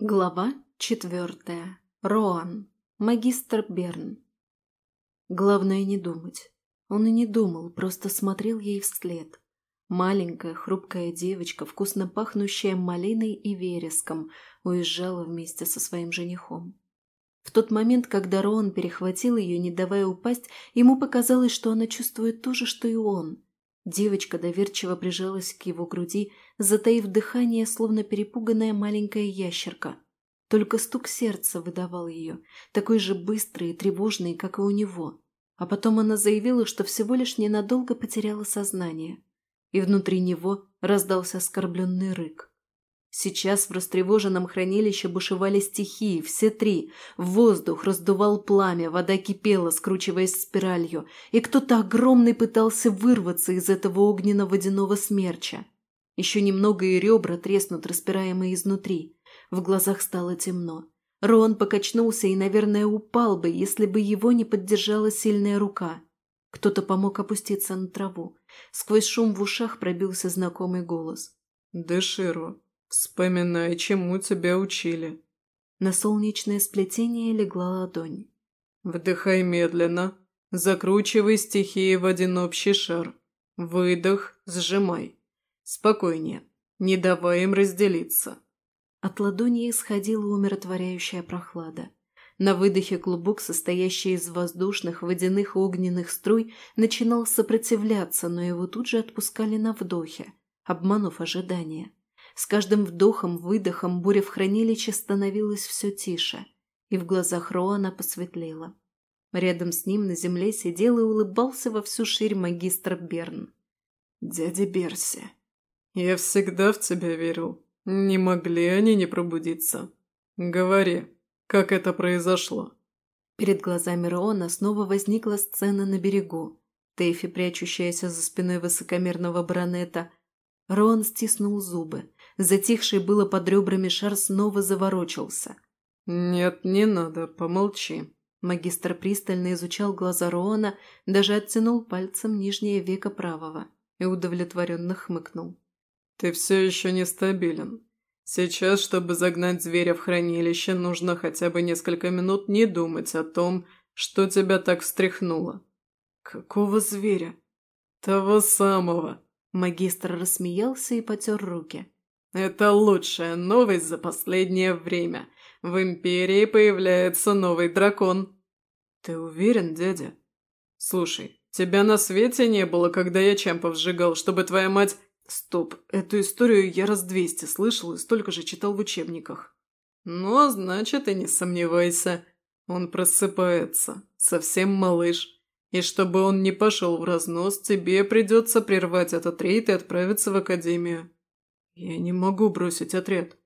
Глава четвертая. Роан. Магистр Берн. Главное не думать. Он и не думал, просто смотрел ей вслед. Маленькая, хрупкая девочка, вкусно пахнущая малиной и вереском, уезжала вместе со своим женихом. В тот момент, когда Роан перехватил ее, не давая упасть, ему показалось, что она чувствует то же, что и он. Девочка доверчиво прижалась к его груди, затаив дыхание, словно перепуганная маленькая ящерка. Только стук сердца выдавал ее, такой же быстрый и тревожный, как и у него. А потом она заявила, что всего лишь ненадолго потеряла сознание. И внутри него раздался оскорбленный рык. Сейчас в растревоженном хранилище бушевали стихии, все три. Воздух раздувал пламя, вода кипела, скручиваясь спиралью, и кто-то огромный пытался вырваться из этого огненно-водяного смерча. Еще немного и ребра треснут, распираемые изнутри. В глазах стало темно. Рон покачнулся и, наверное, упал бы, если бы его не поддержала сильная рука. Кто-то помог опуститься на траву. Сквозь шум в ушах пробился знакомый голос. «Деширо, «Вспоминай, чему тебя учили». На солнечное сплетение легла ладонь. «Вдыхай медленно, закручивай стихии в один общий шар. Выдох, сжимай. Спокойнее, не давай им разделиться». От ладони исходила умиротворяющая прохлада. На выдохе клубок, состоящий из воздушных, водяных и огненных струй, начинал сопротивляться, но его тут же отпускали на вдохе, обманув ожидания. С каждым вдохом-выдохом буря в хранилище становилась все тише, и в глазах Роана посветлело. Рядом с ним на земле сидел и улыбался во всю ширь магистр Берн. «Дядя Берси, я всегда в тебя верил. Не могли они не пробудиться. Говори, как это произошло?» Перед глазами Роана снова возникла сцена на берегу. Тэйфи, прячущаяся за спиной высокомерного баронета. Роан стиснул зубы. Затихший было под ребрами шар снова заворочился. «Нет, не надо, помолчи». Магистр пристально изучал глаза Роана, даже оттянул пальцем нижнее веко правого и удовлетворенно хмыкнул. «Ты все еще нестабилен. Сейчас, чтобы загнать зверя в хранилище, нужно хотя бы несколько минут не думать о том, что тебя так встряхнуло». «Какого зверя?» «Того самого!» Магистр рассмеялся и потер руки. Это лучшая новость за последнее время. В Империи появляется новый дракон. Ты уверен, дядя? Слушай, тебя на свете не было, когда я чемпов сжигал, чтобы твоя мать... Стоп, эту историю я раз двести слышал и столько же читал в учебниках. Ну, значит, и не сомневайся. Он просыпается. Совсем малыш. И чтобы он не пошел в разнос, тебе придется прервать этот рейд и отправиться в академию. «Я не могу бросить отряд».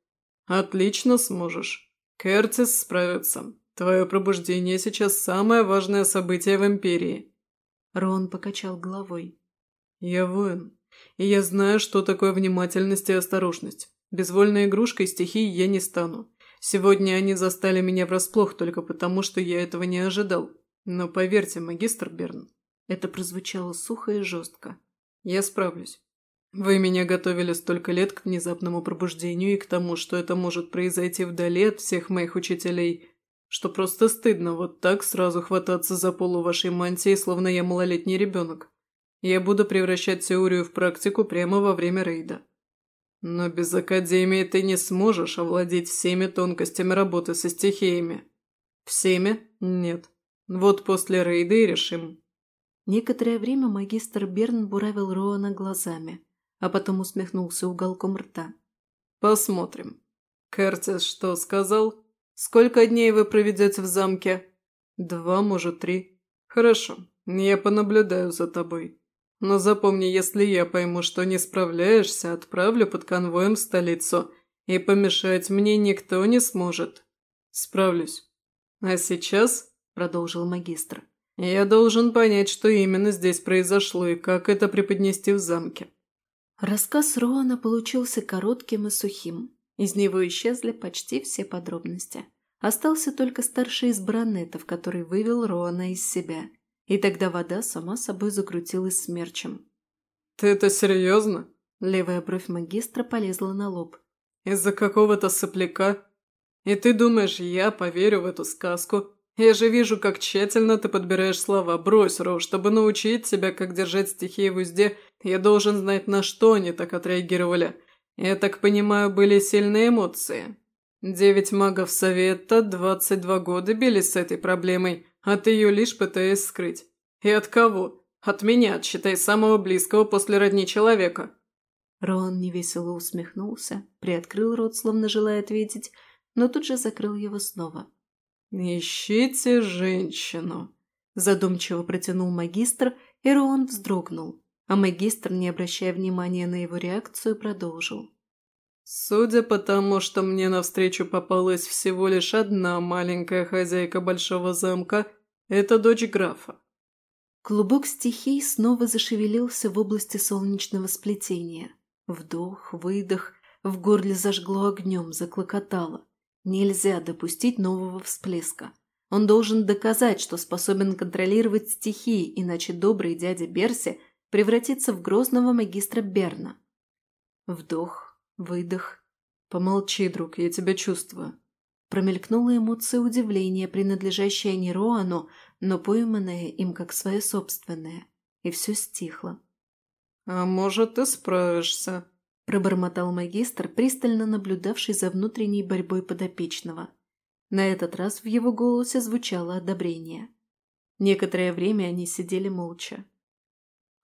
«Отлично сможешь. Кертис справится. Твое пробуждение сейчас самое важное событие в Империи». Рон покачал головой. «Я воин, и я знаю, что такое внимательность и осторожность. Безвольной игрушкой стихии я не стану. Сегодня они застали меня врасплох только потому, что я этого не ожидал. Но поверьте, магистр Берн, это прозвучало сухо и жестко. Я справлюсь. Вы меня готовили столько лет к внезапному пробуждению и к тому, что это может произойти вдали от всех моих учителей, что просто стыдно вот так сразу хвататься за полу вашей мантии, словно я малолетний ребенок. Я буду превращать теорию в практику прямо во время рейда. Но без Академии ты не сможешь овладеть всеми тонкостями работы со стихиями. Всеми? Нет. Вот после рейда и решим. Некоторое время магистр Берн буравил Роана глазами а потом усмехнулся уголком рта. «Посмотрим. Кертис что сказал? Сколько дней вы проведете в замке?» «Два, может, три. Хорошо, я понаблюдаю за тобой. Но запомни, если я пойму, что не справляешься, отправлю под конвоем в столицу, и помешать мне никто не сможет. Справлюсь. А сейчас, — продолжил магистр, — я должен понять, что именно здесь произошло и как это преподнести в замке. Рассказ Роана получился коротким и сухим. Из него исчезли почти все подробности. Остался только старший из баронетов, который вывел Роана из себя. И тогда вода сама собой закрутилась смерчем. «Ты это серьезно?» Левая бровь магистра полезла на лоб. «Из-за какого-то сопляка?» И ты думаешь, я поверю в эту сказку? Я же вижу, как тщательно ты подбираешь слова. Брось, Роу, чтобы научить тебя, как держать стихии в узде, я должен знать, на что они так отреагировали. Я так понимаю, были сильные эмоции. Девять магов Совета 22 года бились с этой проблемой, а ты ее лишь пытаясь скрыть. И от кого? От меня, считай, самого близкого после родни человека. Рон невесело усмехнулся, приоткрыл рот, словно желая ответить, но тут же закрыл его снова. «Ищите женщину», – задумчиво протянул магистр, и Рон вздрогнул, а магистр, не обращая внимания на его реакцию, продолжил. Судя по тому, что мне навстречу попалась всего лишь одна маленькая хозяйка большого замка, это дочь графа. Клубок стихий снова зашевелился в области солнечного сплетения. Вдох, выдох, в горле зажгло огнем, заклокотало. Нельзя допустить нового всплеска. Он должен доказать, что способен контролировать стихии, иначе добрый дядя Берси превратится в грозного магистра Берна. Вдох, Выдох. «Помолчи, друг, я тебя чувствую». Промелькнула эмоция удивления, принадлежащая не Роану, но пойманная им как свое собственное. И все стихло. «А может, ты справишься?» – пробормотал магистр, пристально наблюдавший за внутренней борьбой подопечного. На этот раз в его голосе звучало одобрение. Некоторое время они сидели молча.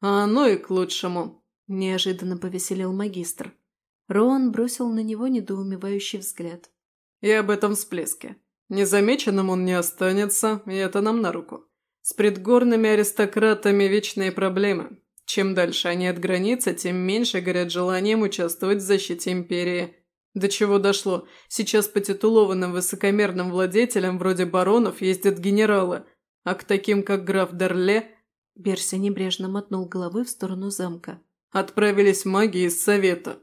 «А ну и к лучшему!» – неожиданно повеселил магистр. Роан бросил на него недоумевающий взгляд. «И об этом всплеске. Незамеченным он не останется, и это нам на руку. С предгорными аристократами вечные проблемы. Чем дальше они от границы, тем меньше горят желанием участвовать в защите империи. До чего дошло? Сейчас по титулованным высокомерным владетелям вроде баронов ездят генералы, а к таким, как граф Дарле...» Берся небрежно мотнул головы в сторону замка. «Отправились маги из Совета».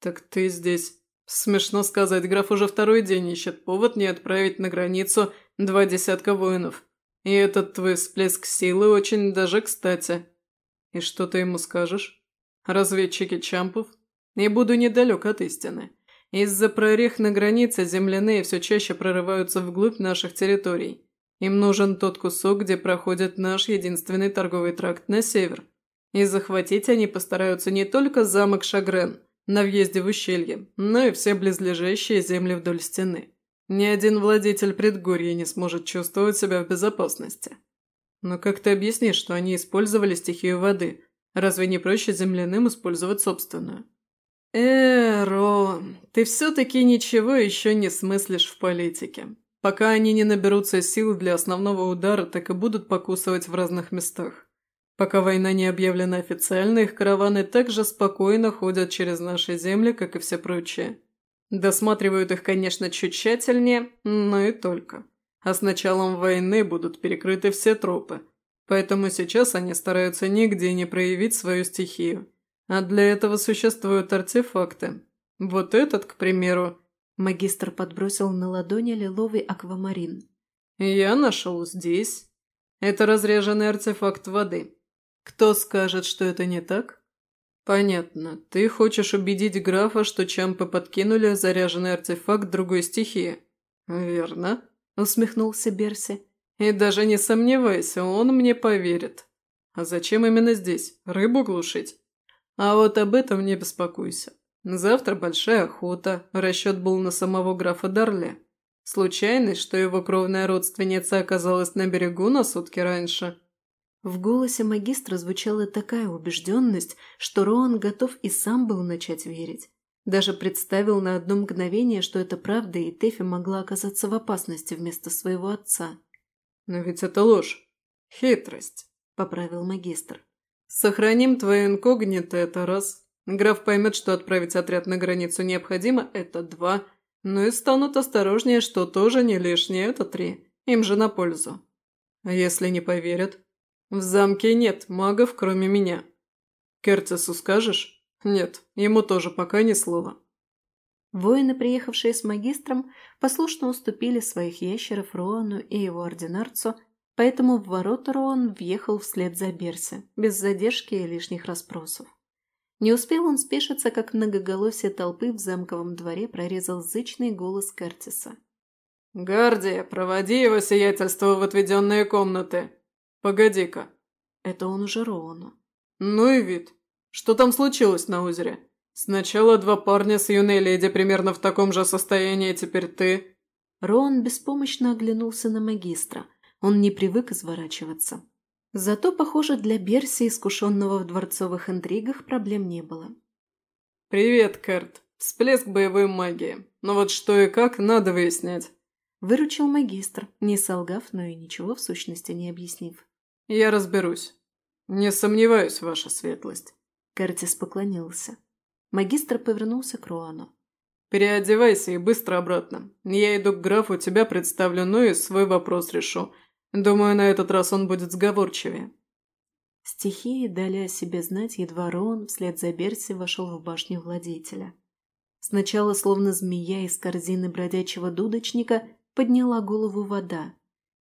«Так ты здесь...» «Смешно сказать, граф уже второй день ищет повод не отправить на границу два десятка воинов. И этот твой всплеск силы очень даже кстати. И что ты ему скажешь? Разведчики Чампов? Не буду недалек от истины. Из-за прорех на границе земляные все чаще прорываются вглубь наших территорий. Им нужен тот кусок, где проходит наш единственный торговый тракт на север. И захватить они постараются не только замок Шагрен – на въезде в ущелье, но и все близлежащие земли вдоль стены. Ни один владетель предгорья не сможет чувствовать себя в безопасности. Но как ты объяснишь, что они использовали стихию воды? Разве не проще земляным использовать собственную? Э, Рон, ты все-таки ничего еще не смыслишь в политике. Пока они не наберутся сил для основного удара, так и будут покусывать в разных местах. Пока война не объявлена официально, их караваны также спокойно ходят через наши земли, как и все прочие. Досматривают их, конечно, чуть тщательнее, но и только. А с началом войны будут перекрыты все тропы. Поэтому сейчас они стараются нигде не проявить свою стихию. А для этого существуют артефакты. Вот этот, к примеру, магистр подбросил на ладони лиловый аквамарин. Я нашел здесь. Это разряженный артефакт воды. Кто скажет, что это не так? Понятно. Ты хочешь убедить графа, что Чампы подкинули заряженный артефакт другой стихии? Верно, усмехнулся Берси. И даже не сомневайся, он мне поверит. А зачем именно здесь? Рыбу глушить? А вот об этом не беспокойся. Завтра большая охота, расчет был на самого графа Дарле. Случайность, что его кровная родственница оказалась на берегу на сутки раньше – в голосе магистра звучала такая убежденность, что Роан готов и сам был начать верить. Даже представил на одно мгновение, что это правда, и Тэфи могла оказаться в опасности вместо своего отца. «Но ведь это ложь. Хитрость», – поправил магистр. «Сохраним твое инкогнито – это раз. Граф поймет, что отправить отряд на границу необходимо – это два. Ну и станут осторожнее, что тоже не лишнее – это три. Им же на пользу. А если не поверят?» «В замке нет магов, кроме меня. Керцесу скажешь? Нет, ему тоже пока ни слова». Воины, приехавшие с магистром, послушно уступили своих ящеров Роану и его ординарцу, поэтому в ворота Роан въехал вслед за Берси, без задержки и лишних расспросов. Не успел он спешиться, как многоголосие толпы в замковом дворе прорезал зычный голос Кертиса. «Гардия, проводи его сиятельство в отведенные комнаты. Погоди-ка». Это он уже Роану. «Ну и вид. Что там случилось на озере? Сначала два парня с юной леди примерно в таком же состоянии, теперь ты...» Роан беспомощно оглянулся на магистра. Он не привык изворачиваться. Зато, похоже, для Берси, искушенного в дворцовых интригах, проблем не было. «Привет, Кэрт. Всплеск боевой магии. Но вот что и как, надо выяснять». Выручил магистр, не солгав, но и ничего в сущности не объяснив. «Я разберусь. Не сомневаюсь, ваша светлость». Кертис поклонился. Магистр повернулся к Руану. «Переодевайся и быстро обратно. Я иду к графу, тебя представлю, ну и свой вопрос решу. Думаю, на этот раз он будет сговорчивее». Стихии дали о себе знать, едва Рон вслед за Берси вошел в башню владетеля. Сначала, словно змея из корзины бродячего дудочника, подняла голову вода.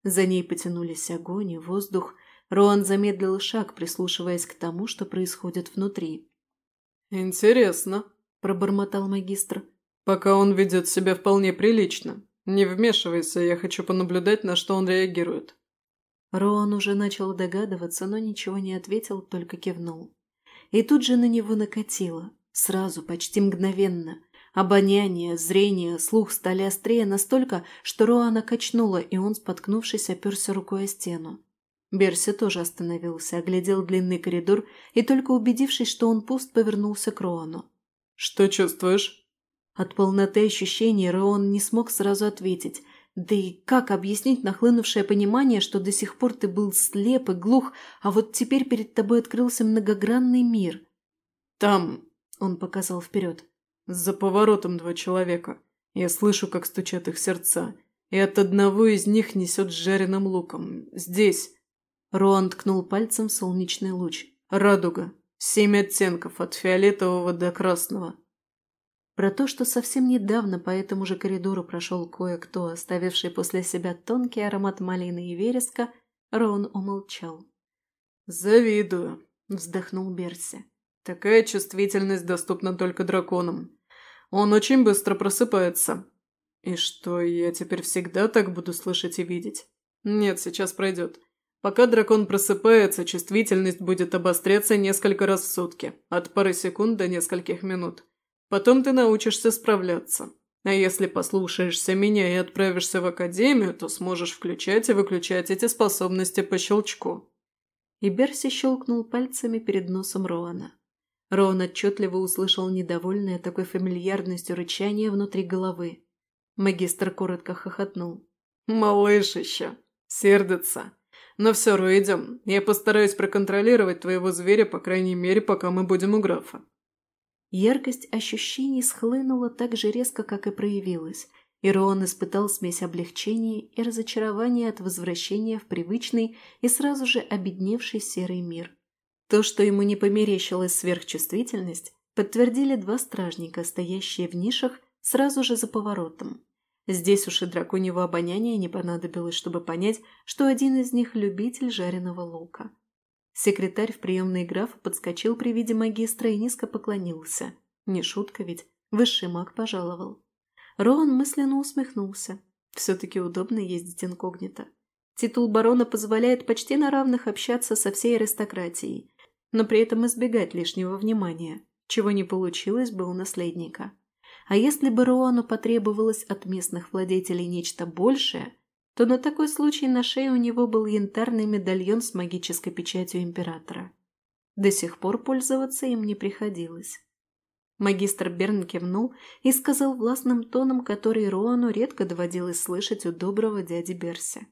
За ней потянулись огонь и воздух. Роан замедлил шаг, прислушиваясь к тому, что происходит внутри. «Интересно», – пробормотал магистр. «Пока он ведет себя вполне прилично. Не вмешивайся, я хочу понаблюдать, на что он реагирует». Роан уже начал догадываться, но ничего не ответил, только кивнул. И тут же на него накатило. Сразу, почти мгновенно. Обоняние, зрение, слух стали острее настолько, что Роана качнула, и он, споткнувшись, оперся рукой о стену. Берси тоже остановился, оглядел длинный коридор и, только убедившись, что он пуст, повернулся к Роану. «Что чувствуешь?» От полноты ощущений Роан не смог сразу ответить – да и как объяснить нахлынувшее понимание, что до сих пор ты был слеп и глух, а вот теперь перед тобой открылся многогранный мир? «Там», — он показал вперед, — «за поворотом два человека. Я слышу, как стучат их сердца, и от одного из них несет жареным луком. Здесь». Роан ткнул пальцем в солнечный луч. «Радуга. Семь оттенков, от фиолетового до красного. Про то, что совсем недавно по этому же коридору прошел кое-кто, оставивший после себя тонкий аромат малины и вереска, Роун умолчал. «Завидую», — вздохнул Берси. «Такая чувствительность доступна только драконам. Он очень быстро просыпается. И что, я теперь всегда так буду слышать и видеть? Нет, сейчас пройдет. Пока дракон просыпается, чувствительность будет обостряться несколько раз в сутки, от пары секунд до нескольких минут. Потом ты научишься справляться. А если послушаешься меня и отправишься в академию, то сможешь включать и выключать эти способности по щелчку». И Берси щелкнул пальцами перед носом Роана. Роан отчетливо услышал недовольное такой фамильярностью рычание внутри головы. Магистр коротко хохотнул. «Малыш еще! Сердится! Но все, Ро, идем. Я постараюсь проконтролировать твоего зверя, по крайней мере, пока мы будем у графа». Яркость ощущений схлынула так же резко, как и проявилась, и Роан испытал смесь облегчения и разочарования от возвращения в привычный и сразу же обедневший серый мир. То, что ему не померещилась сверхчувствительность, подтвердили два стражника, стоящие в нишах сразу же за поворотом. Здесь уж и драконьего обоняния не понадобилось, чтобы понять, что один из них – любитель жареного лука. Секретарь в приемной графа подскочил при виде магистра и низко поклонился. Не шутка ведь, высший маг пожаловал. Роан мысленно усмехнулся. Все-таки удобно ездить инкогнито. Титул барона позволяет почти на равных общаться со всей аристократией, но при этом избегать лишнего внимания, чего не получилось бы у наследника. А если бы Роану потребовалось от местных владетелей нечто большее – то на такой случай на шее у него был янтарный медальон с магической печатью императора. До сих пор пользоваться им не приходилось. Магистр Берн кивнул и сказал властным тоном, который Роану редко доводилось слышать у доброго дяди Берси.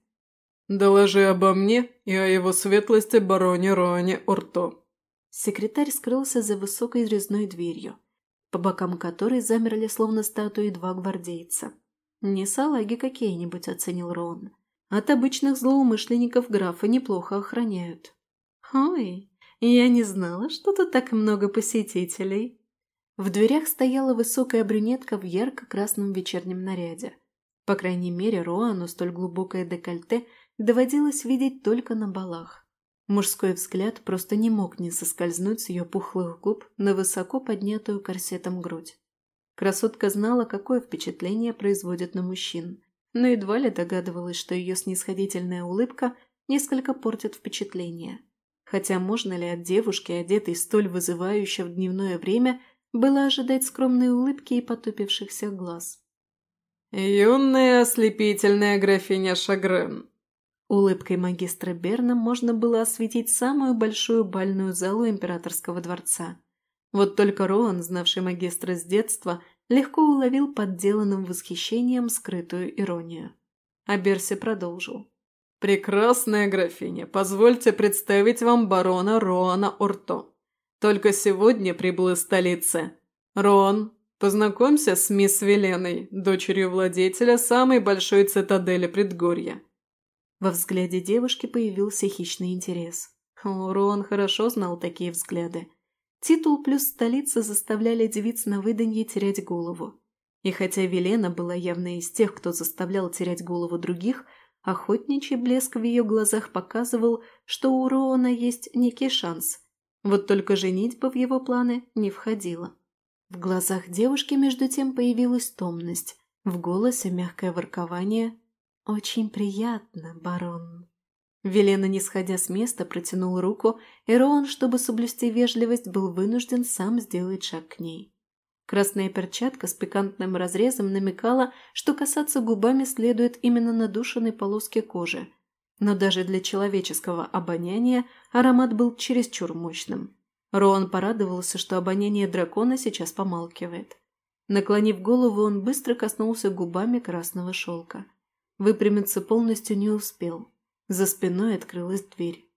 «Доложи обо мне и о его светлости бароне Роане Орто». Секретарь скрылся за высокой резной дверью, по бокам которой замерли словно статуи два гвардейца. «Не салаги какие-нибудь», — оценил Рон. «От обычных злоумышленников графа неплохо охраняют». «Ой, я не знала, что тут так много посетителей». В дверях стояла высокая брюнетка в ярко-красном вечернем наряде. По крайней мере, Роану столь глубокое декольте доводилось видеть только на балах. Мужской взгляд просто не мог не соскользнуть с ее пухлых губ на высоко поднятую корсетом грудь. Красотка знала, какое впечатление производит на мужчин, но едва ли догадывалась, что ее снисходительная улыбка несколько портит впечатление. Хотя можно ли от девушки, одетой столь вызывающе в дневное время, было ожидать скромной улыбки и потупившихся глаз? «Юная ослепительная графиня Шагрен», Улыбкой магистра Берна можно было осветить самую большую бальную залу императорского дворца. Вот только Роан, знавший магистра с детства, легко уловил подделанным восхищением скрытую иронию. А Берси продолжил. «Прекрасная графиня, позвольте представить вам барона Роана Орто. Только сегодня прибыл из столицы. Роан, познакомься с мисс Веленой, дочерью владетеля самой большой цитадели предгорья». Во взгляде девушки появился хищный интерес. О, Рон хорошо знал такие взгляды. Титул плюс столица заставляли девиц на выданье терять голову. И хотя Велена была явно из тех, кто заставлял терять голову других, охотничий блеск в ее глазах показывал, что у Роона есть некий шанс. Вот только женитьба в его планы не входила. В глазах девушки между тем появилась томность, в голосе мягкое воркование, «Очень приятно, барон». Велена, не сходя с места, протянул руку, и Роан, чтобы соблюсти вежливость, был вынужден сам сделать шаг к ней. Красная перчатка с пикантным разрезом намекала, что касаться губами следует именно надушенной полоски кожи. Но даже для человеческого обоняния аромат был чересчур мощным. Роан порадовался, что обоняние дракона сейчас помалкивает. Наклонив голову, он быстро коснулся губами красного шелка. Выпрямиться полностью не успел. За спиной открылась дверь.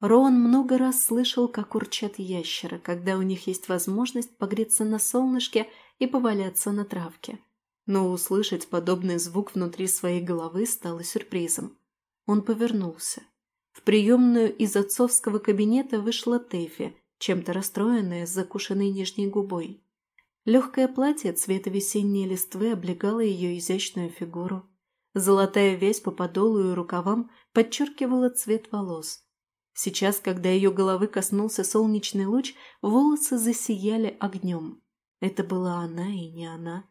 Роан много раз слышал, как урчат ящеры, когда у них есть возможность погреться на солнышке и поваляться на травке. Но услышать подобный звук внутри своей головы стало сюрпризом. Он повернулся. В приемную из отцовского кабинета вышла Тэфи, чем-то расстроенная с закушенной нижней губой. Легкое платье цвета весенней листвы облегало ее изящную фигуру. Золотая вязь по подолу и рукавам подчеркивала цвет волос. Сейчас, когда ее головы коснулся солнечный луч, волосы засияли огнем. Это была она и не она.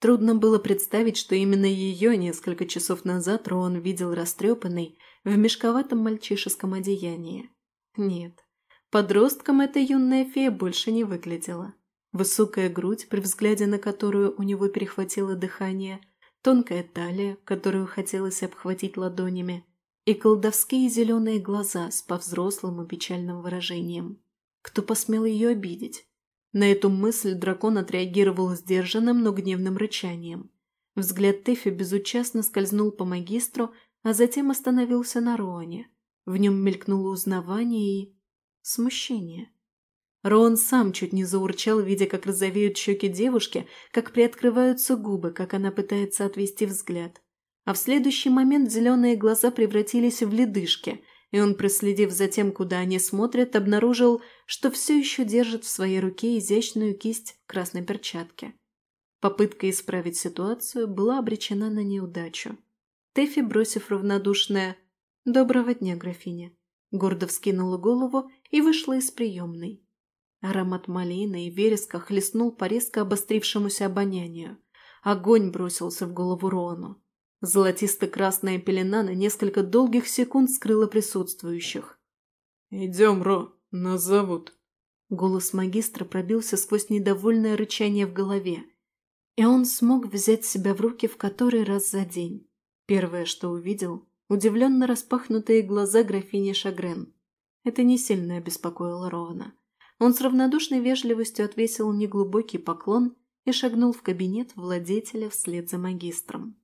Трудно было представить, что именно ее несколько часов назад Роан видел растрепанной в мешковатом мальчишеском одеянии. Нет, подростком эта юная фея больше не выглядела. Высокая грудь, при взгляде на которую у него перехватило дыхание – тонкая талия, которую хотелось обхватить ладонями, и колдовские зеленые глаза с повзрослым и печальным выражением. Кто посмел ее обидеть? На эту мысль дракон отреагировал сдержанным, но гневным рычанием. Взгляд Тэфи безучастно скользнул по магистру, а затем остановился на Роане. В нем мелькнуло узнавание и... смущение. Рон сам чуть не заурчал, видя, как розовеют щеки девушки, как приоткрываются губы, как она пытается отвести взгляд. А в следующий момент зеленые глаза превратились в ледышки, и он, проследив за тем, куда они смотрят, обнаружил, что все еще держит в своей руке изящную кисть в красной перчатке. Попытка исправить ситуацию была обречена на неудачу. Тэфи, бросив равнодушное «Доброго дня, графиня», гордо вскинула голову и вышла из приемной. Аромат малины и вереска хлестнул по резко обострившемуся обонянию. Огонь бросился в голову Роану. Золотисто-красная пелена на несколько долгих секунд скрыла присутствующих. «Идем, Ро, нас зовут». Голос магистра пробился сквозь недовольное рычание в голове. И он смог взять себя в руки в который раз за день. Первое, что увидел, удивленно распахнутые глаза графини Шагрен. Это не сильно обеспокоило Роана. Он с равнодушной вежливостью отвесил неглубокий поклон и шагнул в кабинет владетеля вслед за магистром.